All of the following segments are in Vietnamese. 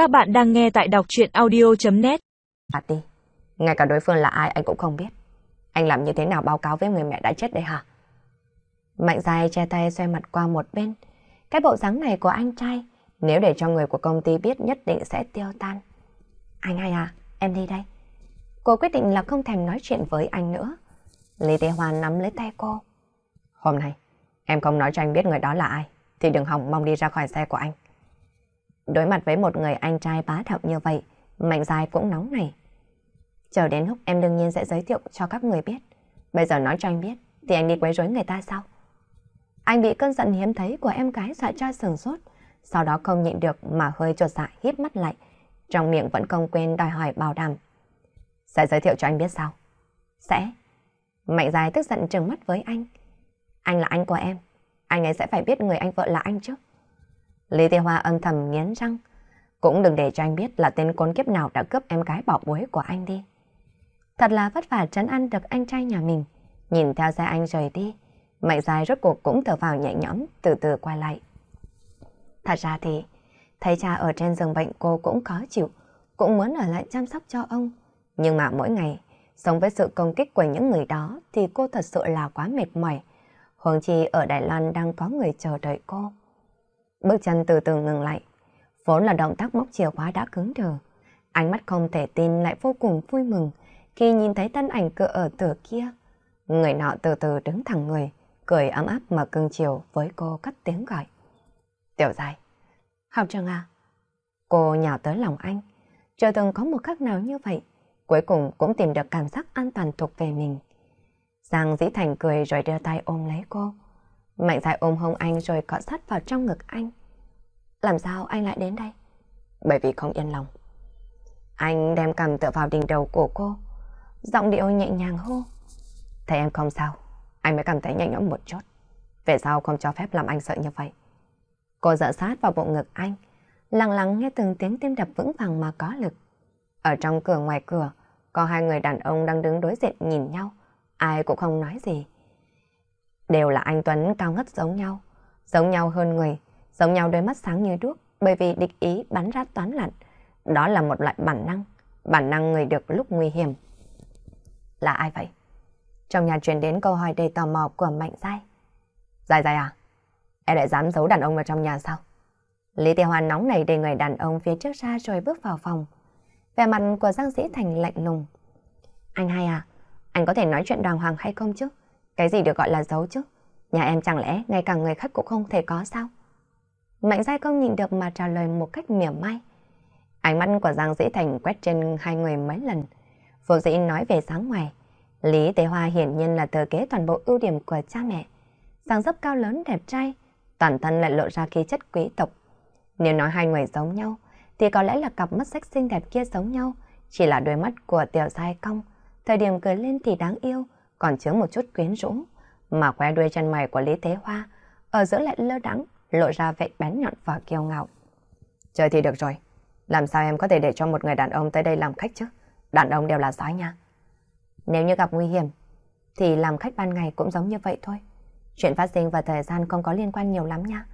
Các bạn đang nghe tại đọc chuyện audio.net À đi, ngay cả đối phương là ai anh cũng không biết. Anh làm như thế nào báo cáo với người mẹ đã chết đây hả? Mạnh dài che tay xoay mặt qua một bên. Cái bộ dáng này của anh trai, nếu để cho người của công ty biết nhất định sẽ tiêu tan. Anh hai à, em đi đây. Cô quyết định là không thèm nói chuyện với anh nữa. Lý Tê Hoa nắm lấy tay cô. Hôm nay, em không nói cho anh biết người đó là ai, thì đừng hòng mong đi ra khỏi xe của anh. Đối mặt với một người anh trai bá đạo như vậy, Mạnh dài cũng nóng này. Chờ đến lúc em đương nhiên sẽ giới thiệu cho các người biết. Bây giờ nói cho anh biết, thì anh đi quấy rối người ta sao? Anh bị cơn giận hiếm thấy của em gái dọa cho sừng sốt, sau đó không nhịn được mà hơi trột dạ hít mắt lại, trong miệng vẫn không quên đòi hỏi bảo đảm. Sẽ giới thiệu cho anh biết sao? Sẽ. Mạnh dài tức giận trừng mắt với anh. Anh là anh của em, anh ấy sẽ phải biết người anh vợ là anh trước. Lý Tiêu Hoa âm thầm nghiến răng, cũng đừng để cho anh biết là tên con kiếp nào đã cướp em gái bảo bối của anh đi. Thật là vất vả trấn ăn được anh trai nhà mình, nhìn theo xe anh rời đi. Mạnh dài rốt cuộc cũng thở vào nhẹ nhõm, từ từ quay lại. Thật ra thì, thấy cha ở trên giường bệnh cô cũng khó chịu, cũng muốn ở lại chăm sóc cho ông. Nhưng mà mỗi ngày, sống với sự công kích của những người đó thì cô thật sự là quá mệt mỏi. Huống chi ở Đài Loan đang có người chờ đợi cô. Bước chân từ từ ngừng lại, vốn là động tác móc chìa khóa đã cứng đờ. Ánh mắt không thể tin lại vô cùng vui mừng khi nhìn thấy thân ảnh cửa ở cửa kia. Người nọ từ từ đứng thẳng người, cười ấm áp mà cưng chiều với cô cất tiếng gọi. Tiểu dài. Học trường à? Cô nhào tới lòng anh. Chưa từng có một khắc nào như vậy. Cuối cùng cũng tìm được cảm giác an toàn thuộc về mình. Giang dĩ thành cười rồi đưa tay ôm lấy cô. Mạnh dài ôm hông anh rồi cọ sát vào trong ngực anh. Làm sao anh lại đến đây? Bởi vì không yên lòng. Anh đem cầm tựa vào đỉnh đầu của cô. Giọng điệu nhẹ nhàng hô. Thấy em không sao, anh mới cảm thấy nhẹ nhõm một chút. Về sau không cho phép làm anh sợ như vậy. Cô dựa sát vào bộ ngực anh, lặng lặng nghe từng tiếng tim đập vững vàng mà có lực. Ở trong cửa ngoài cửa, có hai người đàn ông đang đứng đối diện nhìn nhau, ai cũng không nói gì. Đều là anh Tuấn cao ngất giống nhau, giống nhau hơn người, giống nhau đôi mắt sáng như đuốc bởi vì địch ý bắn ra toán lặn. Đó là một loại bản năng, bản năng người được lúc nguy hiểm. Là ai vậy? Trong nhà truyền đến câu hỏi đầy tò mò của Mạnh Giai. Giai Giai à? Em lại dám giấu đàn ông vào trong nhà sao? Lý Tiêu Hoàn nóng này để người đàn ông phía trước ra rồi bước vào phòng. Vẻ mặt của Giang Dĩ Thành lạnh lùng. Anh hai à, anh có thể nói chuyện đàng hoàng hay không chứ? Cái gì được gọi là giấu chứ? Nhà em chẳng lẽ ngay cả người khách cũng không thể có sao? Mạnh Giai không nhìn được mà trả lời một cách mỉa mai. Ánh mắt của Giang Dĩ Thành quét trên hai người mấy lần. Vô dĩ nói về sáng ngoài. Lý Tế Hoa hiển nhiên là thừa kế toàn bộ ưu điểm của cha mẹ. Giang dấp cao lớn đẹp trai, toàn thân lại lộ ra khí chất quý tộc. Nếu nói hai người giống nhau, thì có lẽ là cặp mắt sách xinh đẹp kia giống nhau, chỉ là đôi mắt của tiểu giai cong. Thời điểm cười lên thì đáng yêu, còn chứa một chút quyến rũ. Mà khoe đuôi chân mày của Lý Thế Hoa, ở giữa lại lơ đắng, lộ ra vẻ bén nhọn và kiêu ngạo. Chơi thì được rồi, làm sao em có thể để cho một người đàn ông tới đây làm khách chứ? Đàn ông đều là sói nha. Nếu như gặp nguy hiểm, thì làm khách ban ngày cũng giống như vậy thôi. Chuyện phát sinh và thời gian không có liên quan nhiều lắm nha.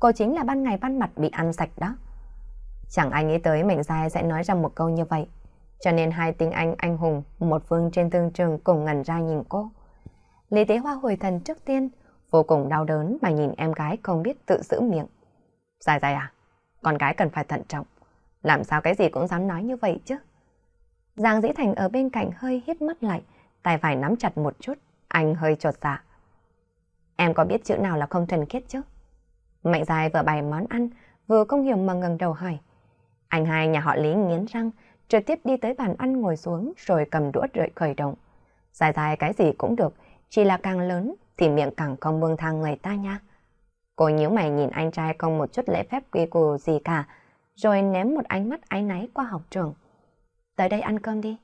Cô chính là ban ngày ban mặt bị ăn sạch đó. Chẳng ai nghĩ tới mình dài sẽ nói ra một câu như vậy. Cho nên hai tiếng Anh anh hùng, một phương trên tương trường cùng ngẩn ra nhìn cô. Lý Tế Hoa hồi thần trước tiên, vô cùng đau đớn mà nhìn em gái không biết tự giữ miệng. Dài dài à, con gái cần phải thận trọng. Làm sao cái gì cũng dám nói như vậy chứ? Giang Dĩ Thành ở bên cạnh hơi hít mắt lại, tay phải nắm chặt một chút, anh hơi trột dạ. Em có biết chữ nào là không thuần khiết chứ? Mạnh dài vừa bày món ăn, vừa không hiểu mà ngẩng đầu hỏi. Anh hai nhà họ Lý nghiến răng, trực tiếp đi tới bàn ăn ngồi xuống rồi cầm đũa rợi khởi động. Dài dài cái gì cũng được, chỉ là càng lớn thì miệng càng không buông thang người ta nha. Cô nhíu mày nhìn anh trai không một chút lễ phép quy củ gì cả, rồi ném một ánh mắt áy náy qua học trường. Tới đây ăn cơm đi.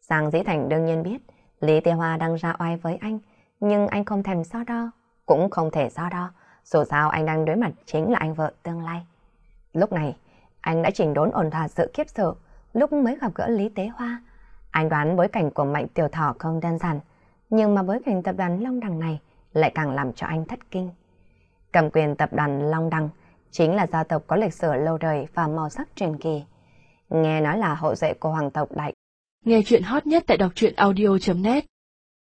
Giang Dĩ Thành đương nhiên biết Lý Tiêu Hoa đang ra oai với anh, nhưng anh không thèm so đo, cũng không thể so đo. Dù sao anh đang đối mặt chính là anh vợ tương lai. Lúc này, anh đã chỉnh đốn ổn thỏa sự kiếp sợ lúc mới gặp gỡ Lý Tế Hoa. Anh đoán bối cảnh của Mạnh Tiểu Thỏ không đơn giản, nhưng mà bối cảnh tập đoàn Long Đằng này lại càng làm cho anh thất kinh. Cầm quyền tập đoàn Long Đằng chính là gia tộc có lịch sử lâu đời và màu sắc truyền kỳ. Nghe nói là hậu duệ của hoàng tộc Đại. Nghe chuyện hot nhất tại đọc truyện audio.net